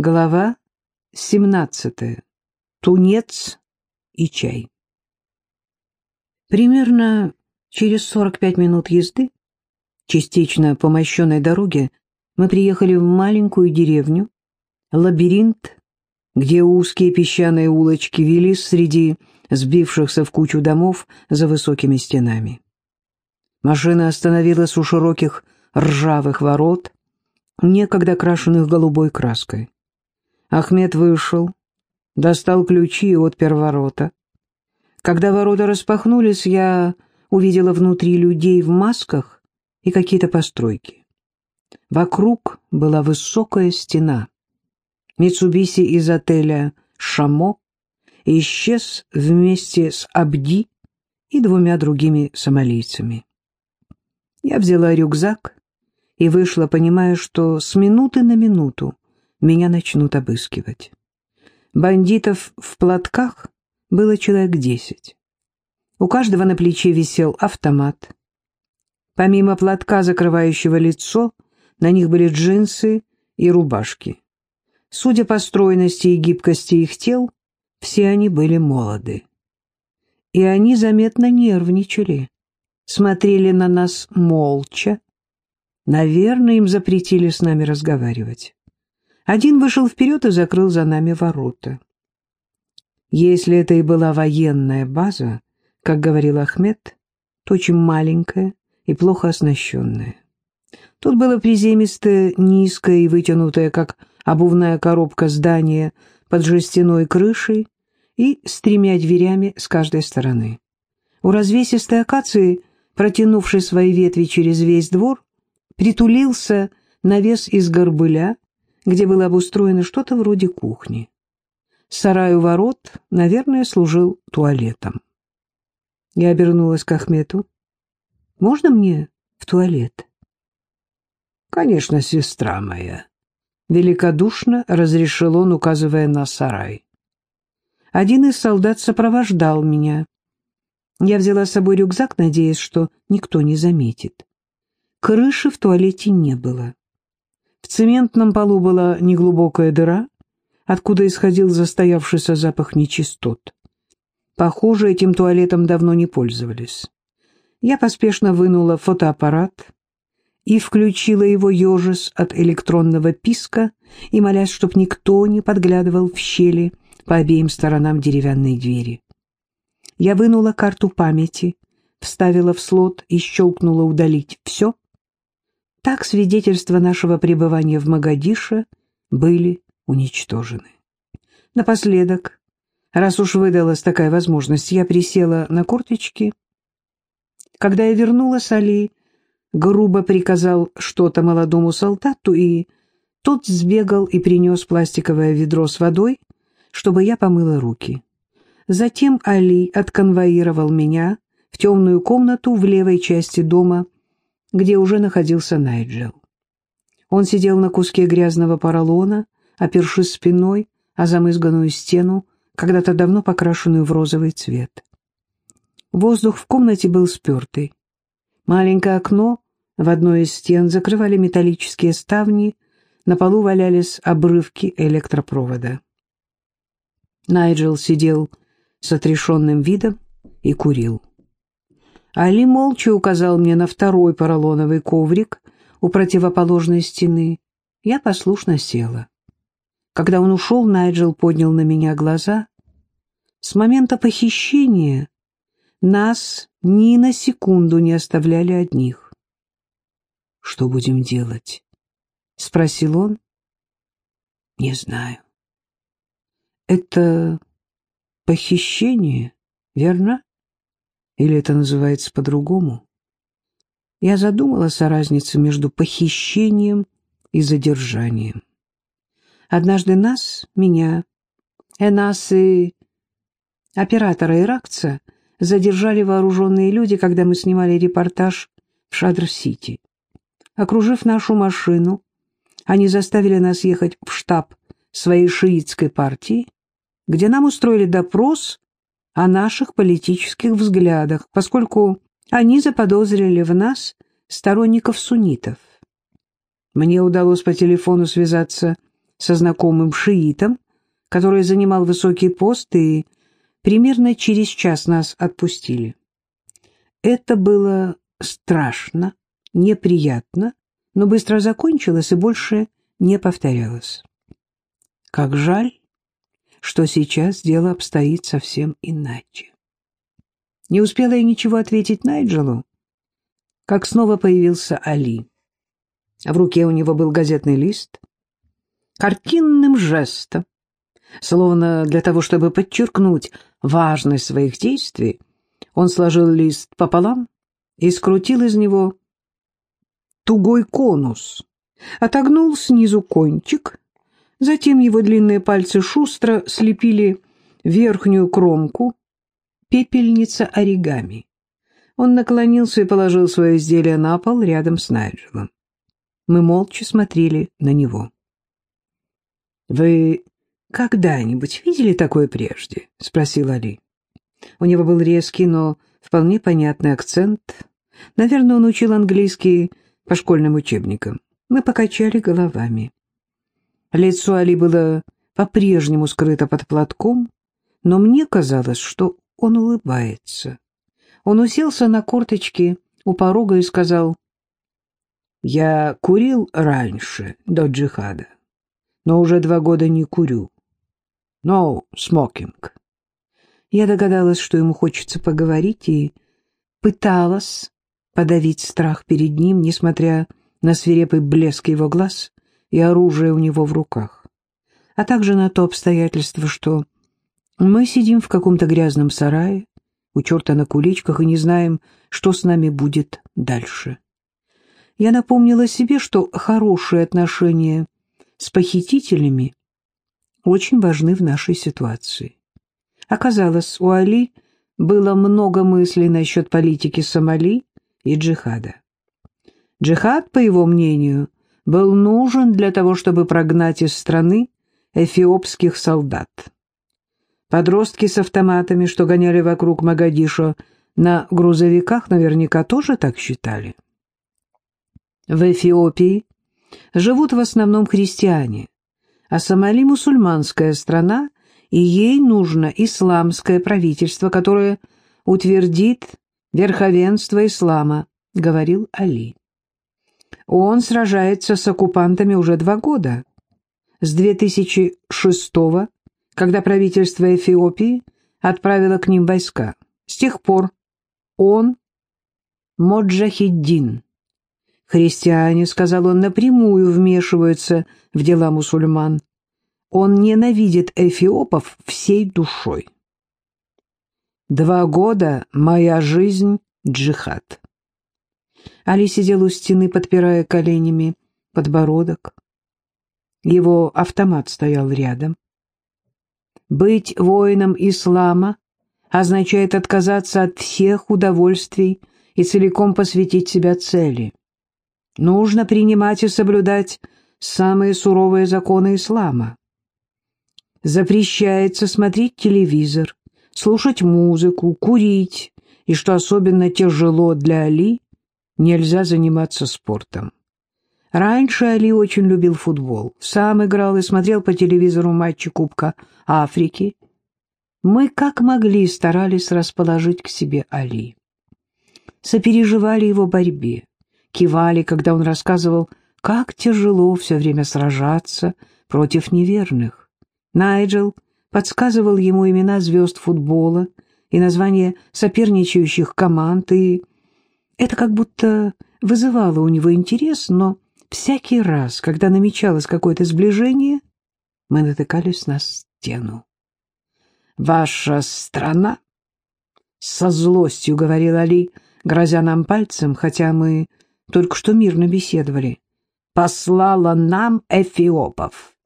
Глава 17. Тунец и чай. Примерно через 45 минут езды, частично по мощенной дороге, мы приехали в маленькую деревню, лабиринт, где узкие песчаные улочки вели среди сбившихся в кучу домов за высокими стенами. Машина остановилась у широких ржавых ворот, некогда крашенных голубой краской. Ахмед вышел, достал ключи и отпер ворота. Когда ворота распахнулись, я увидела внутри людей в масках и какие-то постройки. Вокруг была высокая стена. Митсубиси из отеля «Шамо» исчез вместе с Абди и двумя другими сомалийцами. Я взяла рюкзак и вышла, понимая, что с минуты на минуту меня начнут обыскивать. Бандитов в платках было человек десять. У каждого на плече висел автомат. Помимо платка, закрывающего лицо, на них были джинсы и рубашки. Судя по стройности и гибкости их тел, все они были молоды. И они заметно нервничали, смотрели на нас молча. Наверное, им запретили с нами разговаривать. Один вышел вперед и закрыл за нами ворота. Если это и была военная база, как говорил Ахмед, то очень маленькая и плохо оснащенная. Тут было приземистое, низкое и вытянутое, как обувная коробка здание под жестяной крышей и с тремя дверями с каждой стороны. У развесистой акации, протянувшей свои ветви через весь двор, притулился навес из горбыля, где было обустроено что-то вроде кухни. Сарай у ворот, наверное, служил туалетом. Я обернулась к Ахмету. «Можно мне в туалет?» «Конечно, сестра моя», — великодушно разрешил он, указывая на сарай. Один из солдат сопровождал меня. Я взяла с собой рюкзак, надеясь, что никто не заметит. Крыши в туалете не было. В цементном полу была неглубокая дыра, откуда исходил застоявшийся запах нечистот. Похоже, этим туалетом давно не пользовались. Я поспешно вынула фотоаппарат и включила его ежес от электронного писка и молясь, чтоб никто не подглядывал в щели по обеим сторонам деревянной двери. Я вынула карту памяти, вставила в слот и щелкнула «Удалить все», так свидетельства нашего пребывания в Магадише были уничтожены. Напоследок, раз уж выдалась такая возможность, я присела на корточки. Когда я вернулась, Али грубо приказал что-то молодому солдату, и тот сбегал и принес пластиковое ведро с водой, чтобы я помыла руки. Затем Али отконвоировал меня в темную комнату в левой части дома, где уже находился Найджел. Он сидел на куске грязного поролона, опершись спиной о замызганную стену, когда-то давно покрашенную в розовый цвет. Воздух в комнате был спертый. Маленькое окно в одной из стен закрывали металлические ставни, на полу валялись обрывки электропровода. Найджел сидел с отрешенным видом и курил. Али молча указал мне на второй поролоновый коврик у противоположной стены. Я послушно села. Когда он ушел, Найджел поднял на меня глаза. С момента похищения нас ни на секунду не оставляли одних. «Что будем делать?» — спросил он. «Не знаю». «Это похищение, верно?» Или это называется по-другому? Я задумалась о разнице между похищением и задержанием. Однажды нас, меня, Энас и оператора Иракца задержали вооруженные люди, когда мы снимали репортаж в Шадр-Сити. Окружив нашу машину, они заставили нас ехать в штаб своей шиитской партии, где нам устроили допрос о наших политических взглядах, поскольку они заподозрили в нас сторонников суннитов. Мне удалось по телефону связаться со знакомым шиитом, который занимал высокий пост, и примерно через час нас отпустили. Это было страшно, неприятно, но быстро закончилось и больше не повторялось. Как жаль, что сейчас дело обстоит совсем иначе. Не успела я ничего ответить Найджелу, как снова появился Али. В руке у него был газетный лист. Картинным жестом, словно для того, чтобы подчеркнуть важность своих действий, он сложил лист пополам и скрутил из него тугой конус, отогнул снизу кончик, затем его длинные пальцы шустро слепили верхнюю кромку, пепельница оригами. Он наклонился и положил свое изделие на пол рядом с Найджелом. Мы молча смотрели на него. «Вы когда-нибудь видели такое прежде?» — спросил Али. У него был резкий, но вполне понятный акцент. Наверное, он учил английский по школьным учебникам. Мы покачали головами. Лицо Али было по-прежнему скрыто под платком, но мне казалось, что он улыбается. Он уселся на корточки у порога и сказал, «Я курил раньше, до джихада, но уже два года не курю. No smoking». Я догадалась, что ему хочется поговорить, и пыталась подавить страх перед ним, несмотря на свирепый блеск его глаз и оружие у него в руках, а также на то обстоятельство, что мы сидим в каком-то грязном сарае, у черта на куличках, и не знаем, что с нами будет дальше. Я напомнила себе, что хорошие отношения с похитителями очень важны в нашей ситуации. Оказалось, у Али было много мыслей насчет политики Сомали и джихада. Джихад, по его мнению, был нужен для того, чтобы прогнать из страны эфиопских солдат. Подростки с автоматами, что гоняли вокруг Магадишо на грузовиках, наверняка тоже так считали. В Эфиопии живут в основном христиане, а Сомали – мусульманская страна, и ей нужно исламское правительство, которое утвердит верховенство ислама, говорил Али. Он сражается с оккупантами уже два года. С 2006 года, когда правительство Эфиопии отправило к ним войска. С тех пор он Моджахиддин. Христиане, сказал он, напрямую вмешиваются в дела мусульман. Он ненавидит эфиопов всей душой. Два года моя жизнь — джихад. Али сидел у стены, подпирая коленями подбородок. Его автомат стоял рядом. Быть воином ислама означает отказаться от всех удовольствий и целиком посвятить себя цели. Нужно принимать и соблюдать самые суровые законы ислама. Запрещается смотреть телевизор, слушать музыку, курить, и, что особенно тяжело для Али, нельзя заниматься спортом. Раньше Али очень любил футбол, сам играл и смотрел по телевизору матчи Кубка Африки. Мы как могли старались расположить к себе Али. Сопереживали его борьбе, кивали, когда он рассказывал, как тяжело все время сражаться против неверных. Найджел подсказывал ему имена звезд футбола и названия соперничающих команд, и это как будто вызывало у него интерес, но всякий раз, когда намечалось какое-то сближение, мы натыкались на стену. «Ваша страна?» — со злостью говорил Али, грозя нам пальцем, хотя мы только что мирно беседовали. «Послала нам эфиопов».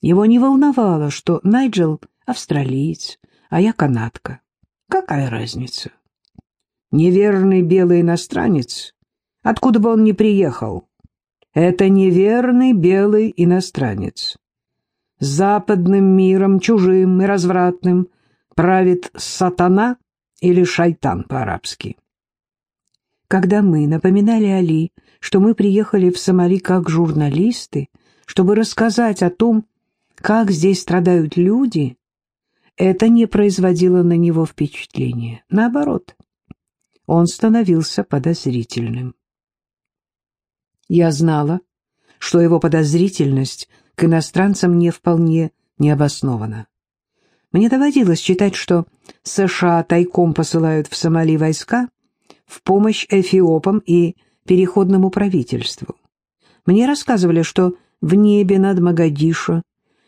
Его не волновало, что Найджел — австралиец, а я канадка. Какая разница? Неверный белый иностранец, откуда бы он ни приехал, это неверный белый иностранец. Западным миром, чужим и развратным, правит сатана или шайтан по-арабски. Когда мы напоминали Али, что мы приехали в Сомали как журналисты, чтобы рассказать о том, как здесь страдают люди, это не производило на него впечатления. Наоборот, он становился подозрительным. Я знала, что его подозрительность к иностранцам не вполне необоснована. Мне доводилось читать, что США тайком посылают в Сомали войска в помощь эфиопам и переходному правительству. Мне рассказывали, что в небе над Магадишо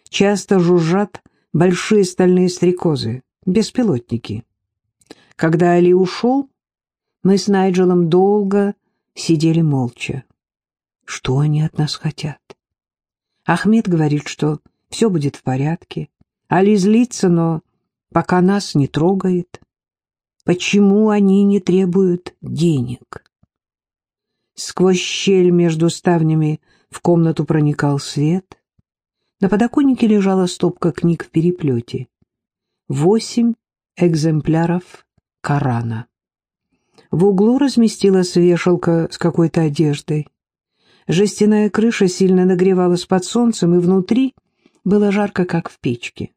часто жужжат большие стальные стрекозы, беспилотники. Когда Али ушел, мы с Найджелом долго сидели молча. Что они от нас хотят? Ахмед говорит, что все будет в порядке. Али злится, но пока нас не трогает. Почему они не требуют денег? Сквозь щель между ставнями в комнату проникал свет. На подоконнике лежала стопка книг в переплете. Восемь экземпляров Корана. В углу разместилась вешалка с какой-то одеждой. Жестяная крыша сильно нагревалась под солнцем, и внутри было жарко, как в печке.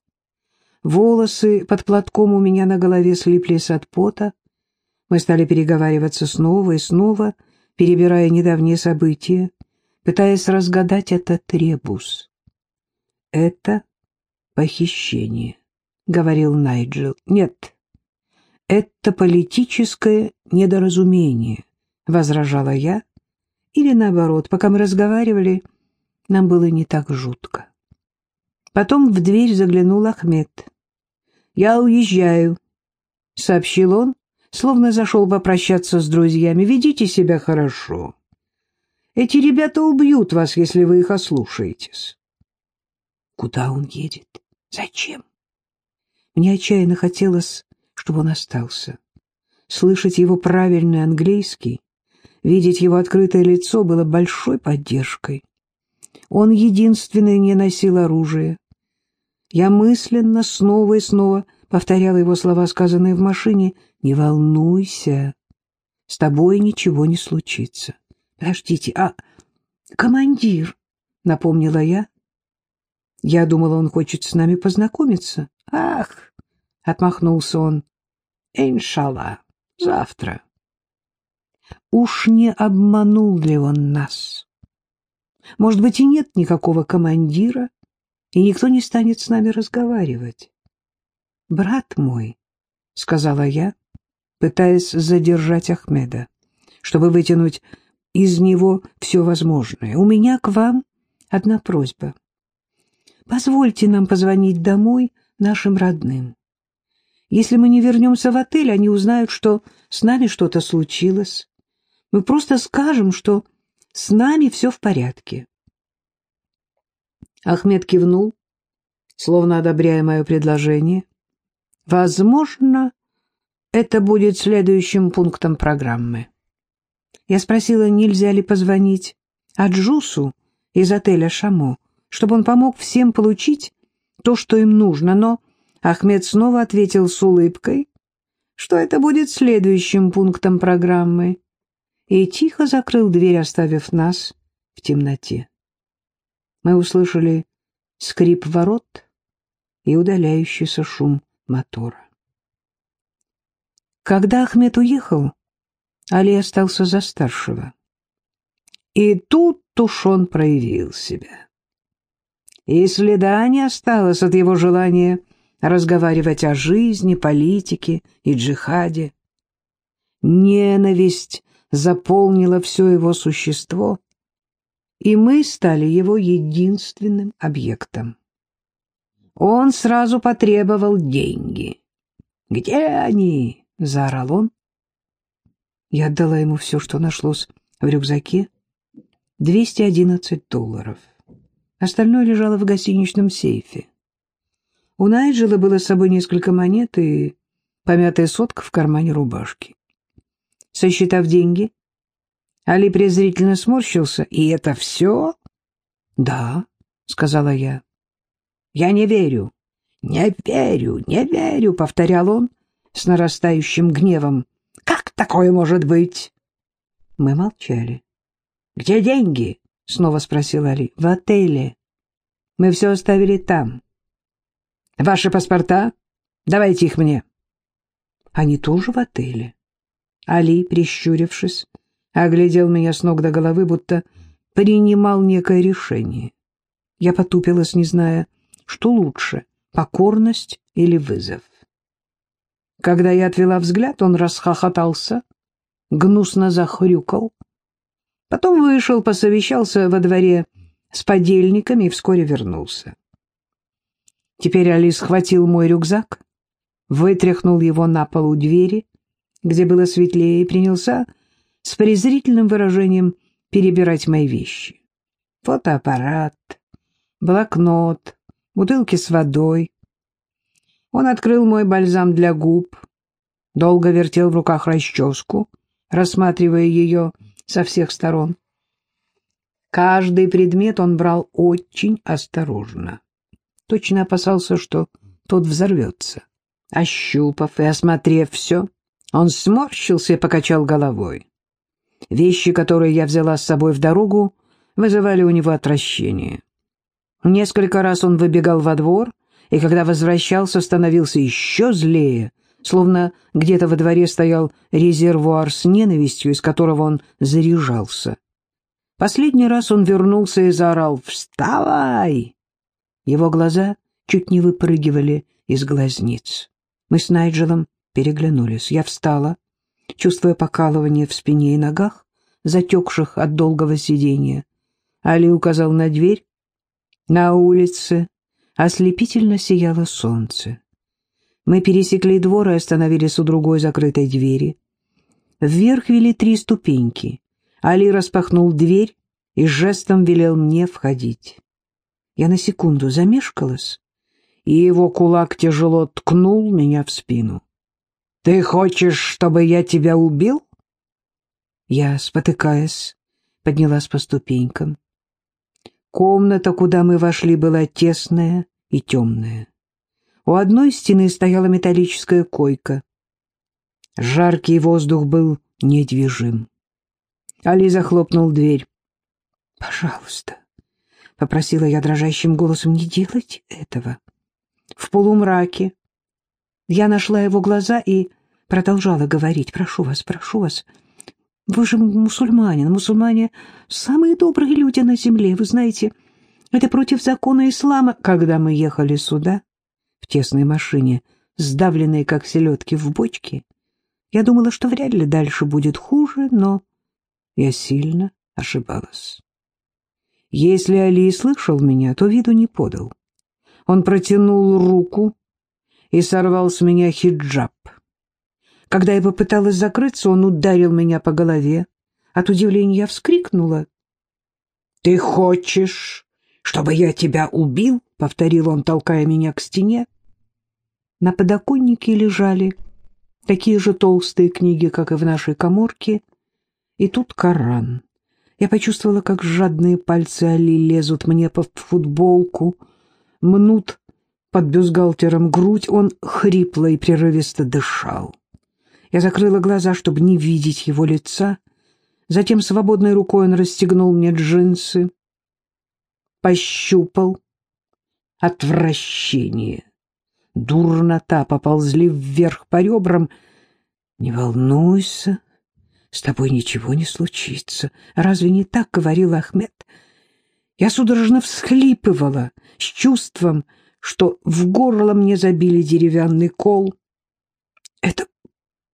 Волосы под платком у меня на голове слиплись от пота. Мы стали переговариваться снова и снова, перебирая недавние события, пытаясь разгадать этот ребус. «Это похищение», — говорил Найджел. «Нет, это политическое недоразумение», — возражала я. Или наоборот, пока мы разговаривали, нам было не так жутко. Потом в дверь заглянул Ахмед. «Я уезжаю», — сообщил он, словно зашел попрощаться с друзьями. «Ведите себя хорошо. Эти ребята убьют вас, если вы их ослушаетесь». Куда он едет? Зачем? Мне отчаянно хотелось, чтобы он остался. Слышать его правильный английский, видеть его открытое лицо было большой поддержкой. Он единственный не носил оружия. Я мысленно снова и снова повторяла его слова, сказанные в машине. «Не волнуйся, с тобой ничего не случится». «Подождите, а командир?» — напомнила я. Я думала, он хочет с нами познакомиться. «Ах!» — отмахнулся он. «Иншалла, завтра». Уж не обманул ли он нас? Может быть, и нет никакого командира, и никто не станет с нами разговаривать. «Брат мой», — сказала я, пытаясь задержать Ахмеда, чтобы вытянуть из него все возможное, — «у меня к вам одна просьба. Позвольте нам позвонить домой нашим родным. Если мы не вернемся в отель, они узнают, что с нами что-то случилось. Мы просто скажем, что с нами все в порядке. Ахмед кивнул, словно одобряя мое предложение. Возможно, это будет следующим пунктом программы. Я спросила, нельзя ли позвонить Аджусу из отеля «Шамо», чтобы он помог всем получить то, что им нужно, но Ахмед снова ответил с улыбкой, что это будет следующим пунктом программы, и тихо закрыл дверь, оставив нас в темноте. Мы услышали скрип ворот и удаляющийся шум мотора. Когда Ахмед уехал, Али остался за старшего. И тут Тушон проявил себя. И следа не осталось от его желания разговаривать о жизни, политике и джихаде. Ненависть заполнила все его существо, и мы стали его единственным объектом. Он сразу потребовал деньги. «Где они?» — заорал он. Я отдала ему все, что нашлось в рюкзаке. 211 долларов. Остальное лежало в гостиничном сейфе. У Найджела было с собой несколько монет и помятая сотка в кармане рубашки. Сосчитав деньги, Али презрительно сморщился. «И это все?» «Да», — сказала я. «Я не верю, не верю, не верю», — повторял он с нарастающим гневом. «Как такое может быть?» Мы молчали. «Где деньги?» снова спросил Али. В отеле. Мы все оставили там. Ваши паспорта? Давайте их мне. Они тоже в отеле. Али, прищурившись, оглядел меня с ног до головы, будто принимал некое решение. Я потупилась, не зная, что лучше — покорность или вызов. Когда я отвела взгляд, он расхохотался, гнусно захрюкал. Потом вышел, посовещался во дворе с подельниками и вскоре вернулся. Теперь Али схватил мой рюкзак, вытряхнул его на пол у двери, где было светлее, и принялся с презрительным выражением перебирать мои вещи. Фотоаппарат, блокнот, бутылки с водой. Он открыл мой бальзам для губ, долго вертел в руках расческу, рассматривая ее со всех сторон. Каждый предмет он брал очень осторожно. Точно опасался, что тот взорвется. Ощупав и осмотрев все, он сморщился и покачал головой. Вещи, которые я взяла с собой в дорогу, вызывали у него отвращение. Несколько раз он выбегал во двор, и когда возвращался, становился еще злее, словно где-то во дворе стоял резервуар с ненавистью, из которого он заряжался. Последний раз он вернулся и заорал «Вставай!». Его глаза чуть не выпрыгивали из глазниц. Мы с Найджелом переглянулись. Я встала, чувствуя покалывание в спине и ногах, затекших от долгого сидения. Али указал на дверь. На улице ослепительно сияло солнце. Мы пересекли двор и остановились у другой закрытой двери. Вверх вели три ступеньки. Али распахнул дверь и жестом велел мне входить. Я на секунду замешкалась, и его кулак тяжело ткнул меня в спину. «Ты хочешь, чтобы я тебя убил?» Я, спотыкаясь, поднялась по ступенькам. Комната, куда мы вошли, была тесная и темная. У одной стены стояла металлическая койка. Жаркий воздух был недвижим. Али захлопнул дверь. «Пожалуйста», — попросила я дрожащим голосом, — «не делайте этого». В полумраке я нашла его глаза и продолжала говорить. «Прошу вас, прошу вас, вы же мусульманин. Мусульмане — самые добрые люди на земле. Вы знаете, это против закона ислама. Когда мы ехали сюда, в тесной машине, сдавленной, как селедки в бочке. Я думала, что вряд ли дальше будет хуже, но я сильно ошибалась. Если Али слышал меня, то виду не подал. Он протянул руку и сорвал с меня хиджаб. Когда я попыталась закрыться, он ударил меня по голове. От удивления я вскрикнула. — Ты хочешь, чтобы я тебя убил? — повторил он, толкая меня к стене. На подоконнике лежали такие же толстые книги, как и в нашей коморке, и тут Коран. Я почувствовала, как жадные пальцы Али лезут мне под футболку, мнут под бюстгальтером грудь, он хрипло и прерывисто дышал. Я закрыла глаза, чтобы не видеть его лица. Затем свободной рукой он расстегнул мне джинсы, пощупал. Отвращение, дурнота поползли вверх по ребрам. «Не волнуйся, с тобой ничего не случится. Разве не так?» — говорил Ахмед. Я судорожно всхлипывала с чувством, что в горло мне забили деревянный кол. «Это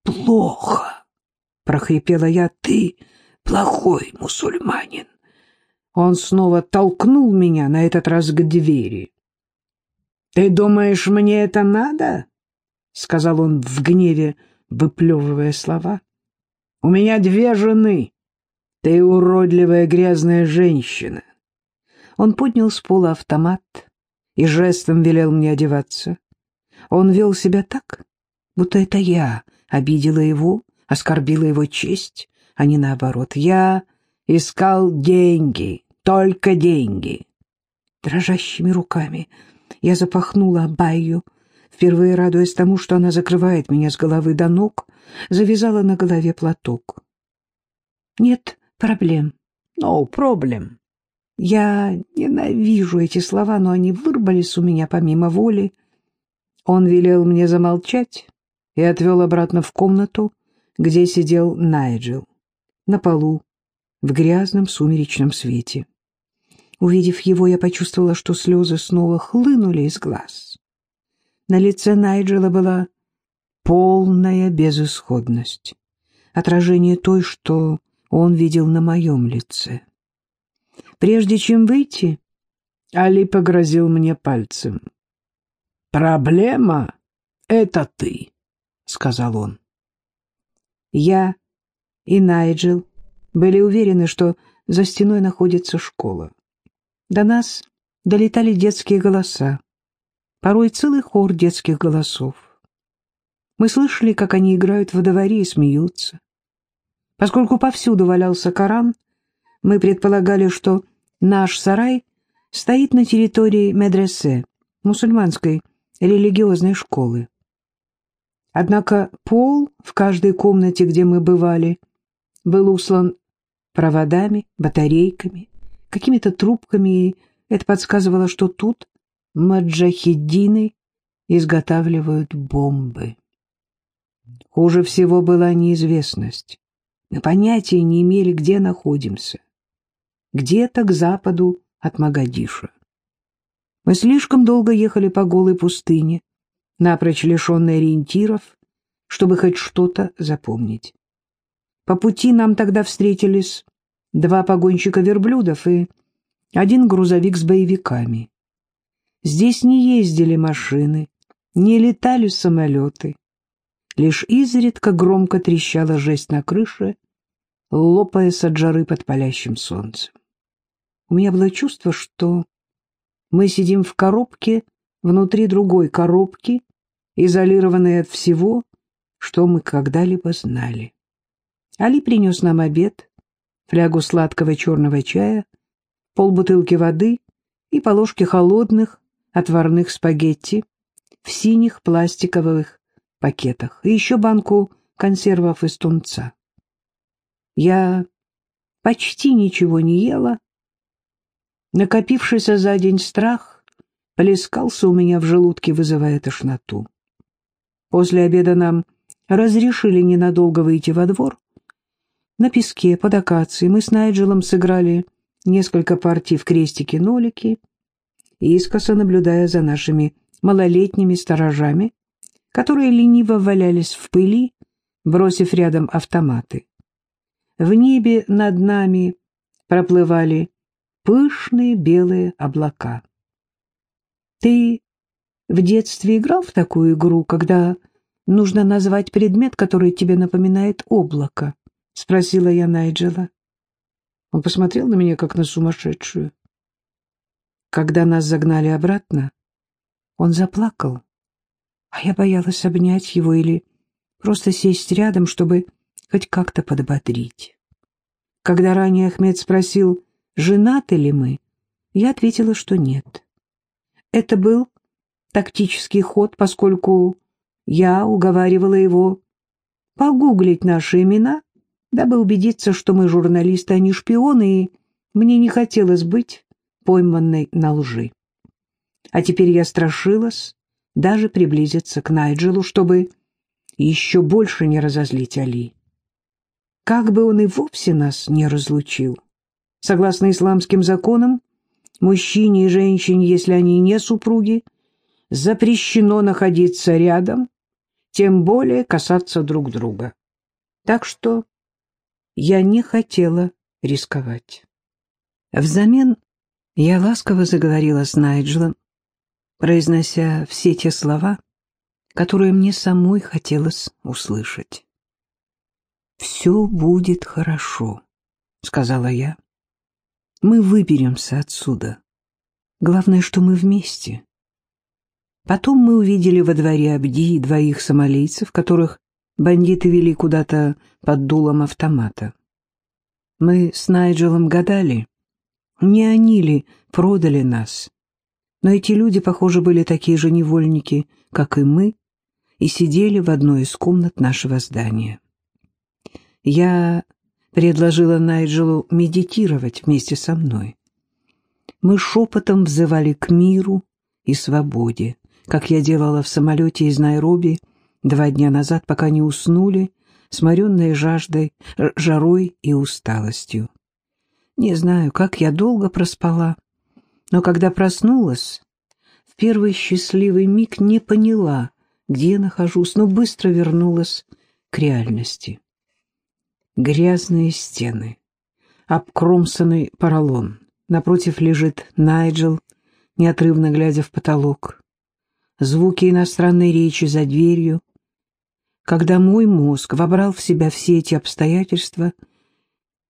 плохо!» — прохрипела я. «Ты плохой мусульманин!» Он снова толкнул меня, на этот раз к двери. «Ты думаешь, мне это надо?» — сказал он в гневе, выплевывая слова. «У меня две жены. Ты уродливая грязная женщина». Он поднял с пола автомат и жестом велел мне одеваться. Он вел себя так, будто это я обидела его, оскорбила его честь, а не наоборот. Я искал деньги, только деньги. Дрожащими руками я запахнула Абайю, впервые радуясь тому, что она закрывает меня с головы до ног, завязала на голове платок. «Нет проблем». «No problem». Я ненавижу эти слова, но они вырвались у меня помимо воли. Он велел мне замолчать и отвел обратно в комнату, где сидел Найджел, на полу, в грязном сумеречном свете. Увидев его, я почувствовала, что слезы снова хлынули из глаз. На лице Найджела была полная безысходность, отражение той, что он видел на моем лице. Прежде чем выйти, Али погрозил мне пальцем. «Проблема — это ты», — сказал он. Я и Найджел были уверены, что за стеной находится школа. До нас долетали детские голоса, порой целый хор детских голосов. Мы слышали, как они играют во дворе и смеются. Поскольку повсюду валялся Коран, мы предполагали, что наш сарай стоит на территории медресе, мусульманской религиозной школы. Однако пол в каждой комнате, где мы бывали, был услан проводами, батарейками, какими-то трубками, и это подсказывало, что тут маджахиддины изготавливают бомбы. Хуже всего была неизвестность. Мы понятия не имели, где находимся. Где-то к западу от Магадиша. Мы слишком долго ехали по голой пустыне, напрочь лишенной ориентиров, чтобы хоть что-то запомнить. По пути нам тогда встретились два погонщика верблюдов и один грузовик с боевиками. Здесь не ездили машины, не летали самолеты. Лишь изредка громко трещала жесть на крыше, лопаясь от жары под палящим солнцем. У меня было чувство, что мы сидим в коробке внутри другой коробки, изолированной от всего, что мы когда-либо знали. Али принес нам обед, флягу сладкого черного чая, полбутылки воды и по ложке холодных отварных спагетти в синих пластиковых пакетах, и еще банку консервов из тунца. Я почти ничего не ела. Накопившийся за день страх плескался у меня в желудке, вызывая тошноту. После обеда нам разрешили ненадолго выйти во двор, на песке под акацией мы с Найджелом сыграли несколько партий в крестики-нолики, искоса наблюдая за нашими малолетними сторожами, которые лениво валялись в пыли, бросив рядом автоматы. В небе над нами проплывали пышные белые облака. Ты в детстве играл в такую игру, когда нужно назвать предмет, который тебе напоминает облако? — спросила я Найджела. Он посмотрел на меня, как на сумасшедшую. Когда нас загнали обратно, он заплакал, а я боялась обнять его или просто сесть рядом, чтобы хоть как-то подбодрить. Когда ранее Ахмед спросил, женаты ли мы, я ответила, что нет. Это был тактический ход, поскольку я уговаривала его погуглить наши имена дабы убедиться, что мы журналисты, а не шпионы, и мне не хотелось быть пойманной на лжи. А теперь я страшилась даже приблизиться к Найджелу, чтобы еще больше не разозлить Али. Как бы он и вовсе нас не разлучил. Согласно исламским законам, мужчине и женщине, если они не супруги, запрещено находиться рядом, тем более касаться друг друга. Так что я не хотела рисковать. Взамен я ласково заговорила с Найджелом, произнося все те слова, которые мне самой хотелось услышать. «Все будет хорошо», — сказала я. «Мы выберемся отсюда. Главное, что мы вместе». Потом мы увидели во дворе Абди двоих сомалийцев, которых Бандиты вели куда-то под дулом автомата. Мы с Найджелом гадали, не они ли продали нас. Но эти люди, похоже, были такие же невольники, как и мы, и сидели в одной из комнат нашего здания. Я предложила Найджелу медитировать вместе со мной. Мы шепотом взывали к миру и свободе, как я делала в самолете из Найроби два дня назад, пока не уснули, сморенные жаждой, жарой и усталостью. Не знаю, как я долго проспала, но когда проснулась, в первый счастливый миг не поняла, где нахожусь, но быстро вернулась к реальности. Грязные стены, обкромсанный поролон. Напротив лежит Найджел, неотрывно глядя в потолок. Звуки иностранной речи за дверью. Когда мой мозг вобрал в себя все эти обстоятельства,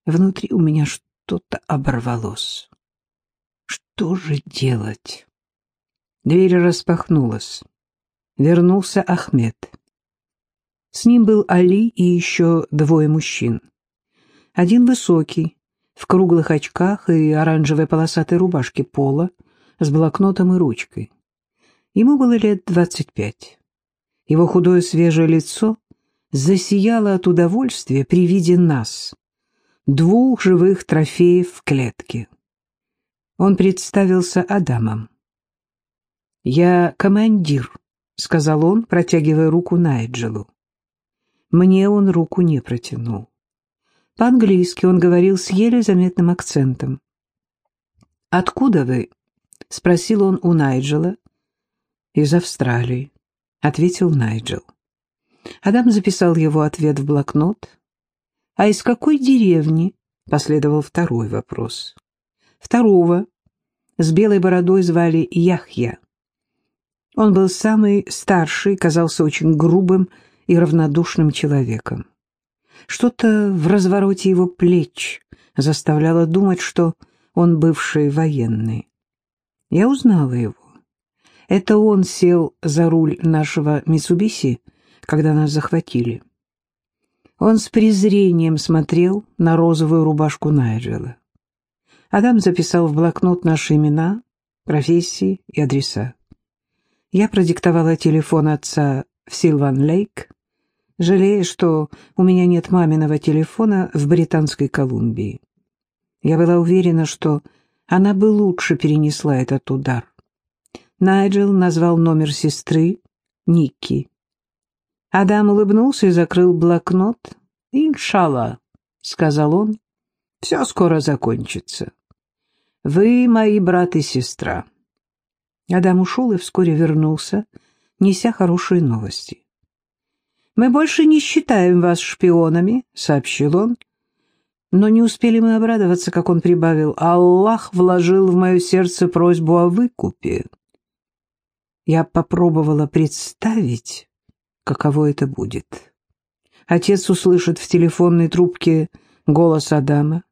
внутри у меня что-то оборвалось. Что же делать? Дверь распахнулась. Вернулся Ахмед. С ним был Али и еще двое мужчин. Один высокий, в круглых очках и оранжевой полосатой рубашке пола, с блокнотом и ручкой. Ему было лет двадцать пять. Его худое свежее лицо засияло от удовольствия при виде нас, двух живых трофеев в клетке. Он представился Адамом. «Я командир», — сказал он, протягивая руку Найджелу. Мне он руку не протянул. По-английски он говорил с еле заметным акцентом. «Откуда вы?» — спросил он у Найджела. «Из Австралии», — ответил Найджел. Адам записал его ответ в блокнот. «А из какой деревни?» — последовал второй вопрос. Второго с белой бородой звали Яхья. Он был самый старший, казался очень грубым и равнодушным человеком. Что-то в развороте его плеч заставляло думать, что он бывший военный. Я узнала его. Это он сел за руль нашего Митсубиси, когда нас захватили. Он с презрением смотрел на розовую рубашку Найджела. Адам записал в блокнот наши имена, профессии и адреса. Я продиктовала телефон отца в Силван-Лейк, жалея, что у меня нет маминого телефона в Британской Колумбии. Я была уверена, что она бы лучше перенесла этот удар. Найджел назвал номер сестры Никки. Адам улыбнулся и закрыл блокнот. «Иншалла», — сказал он, — «все скоро закончится. Вы мои брат и сестра». Адам ушел и вскоре вернулся, неся хорошие новости. «Мы больше не считаем вас шпионами», — сообщил он. Но не успели мы обрадоваться, как он прибавил. «Аллах вложил в мое сердце просьбу о выкупе». Я попробовала представить, каково это будет. Отец услышит в телефонной трубке голос Адама.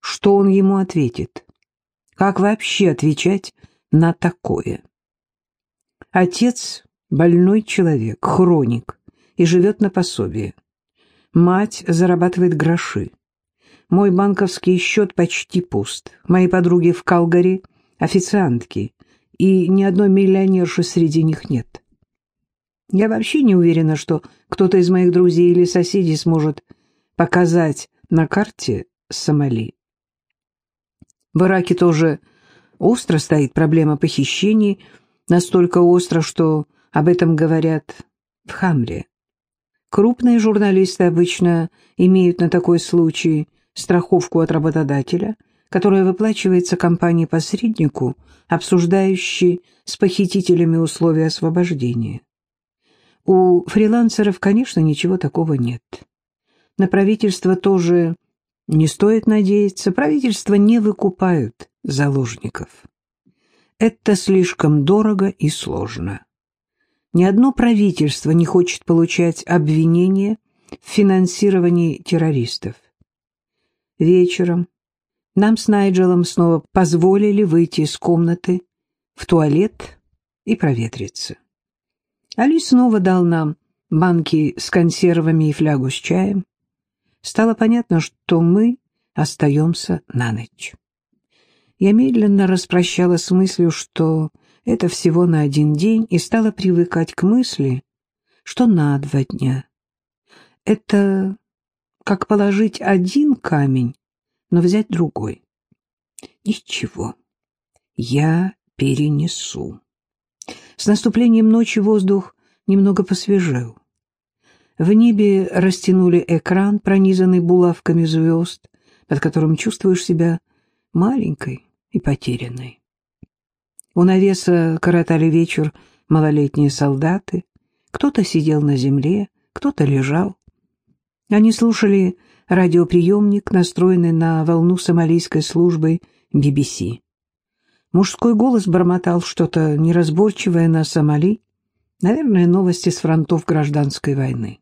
Что он ему ответит? Как вообще отвечать на такое? Отец — больной человек, хроник и живет на пособие. Мать зарабатывает гроши. Мой банковский счет почти пуст. Мои подруги в Калгари — официантки, и ни одной миллионерши среди них нет. Я вообще не уверена, что кто-то из моих друзей или соседей сможет показать на карте Сомали. В Ираке тоже остро стоит проблема похищений, настолько остро, что об этом говорят в Хамре. Крупные журналисты обычно имеют на такой случай страховку от работодателя, которая выплачивается компании-посреднику, обсуждающей с похитителями условия освобождения. У фрилансеров, конечно, ничего такого нет. На правительство тоже не стоит надеяться, правительство не выкупают заложников. Это слишком дорого и сложно. Ни одно правительство не хочет получать обвинения в финансировании террористов. Вечером нам с Найджелом снова позволили выйти из комнаты в туалет и проветриться. Али снова дал нам банки с консервами и флягу с чаем. Стало понятно, что мы остаемся на ночь. Я медленно распрощалась с мыслью, что это всего на один день, и стала привыкать к мысли, что на два дня. Это как положить один камень, но взять другой. Ничего, Я перенесу. С наступлением ночи воздух немного посвежел. В небе растянули экран, пронизанный булавками звезд, под которым чувствуешь себя маленькой и потерянной. У навеса коротали вечер малолетние солдаты. Кто-то сидел на земле, кто-то лежал. Они слушали радиоприемник, настроенный на волну сомалийской службы BBC. Мужской голос бормотал что-то неразборчивое на Сомали, наверное, новости с фронтов гражданской войны.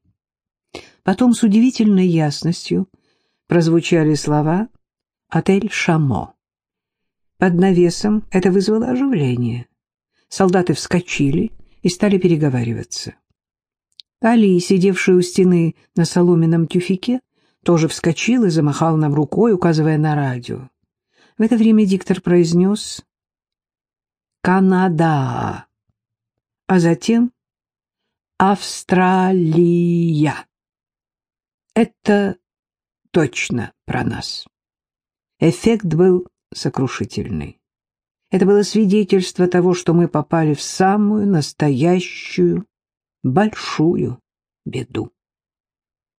Потом с удивительной ясностью прозвучали слова «Отель Шамо». Под навесом это вызвало оживление. Солдаты вскочили и стали переговариваться. Али, сидевший у стены на соломенном тюфике, тоже вскочил и замахал нам рукой, указывая на радио. В это время диктор произнес «Канада», а затем «Австралия». Это точно про нас. Эффект был сокрушительный. Это было свидетельство того, что мы попали в самую настоящую большую беду.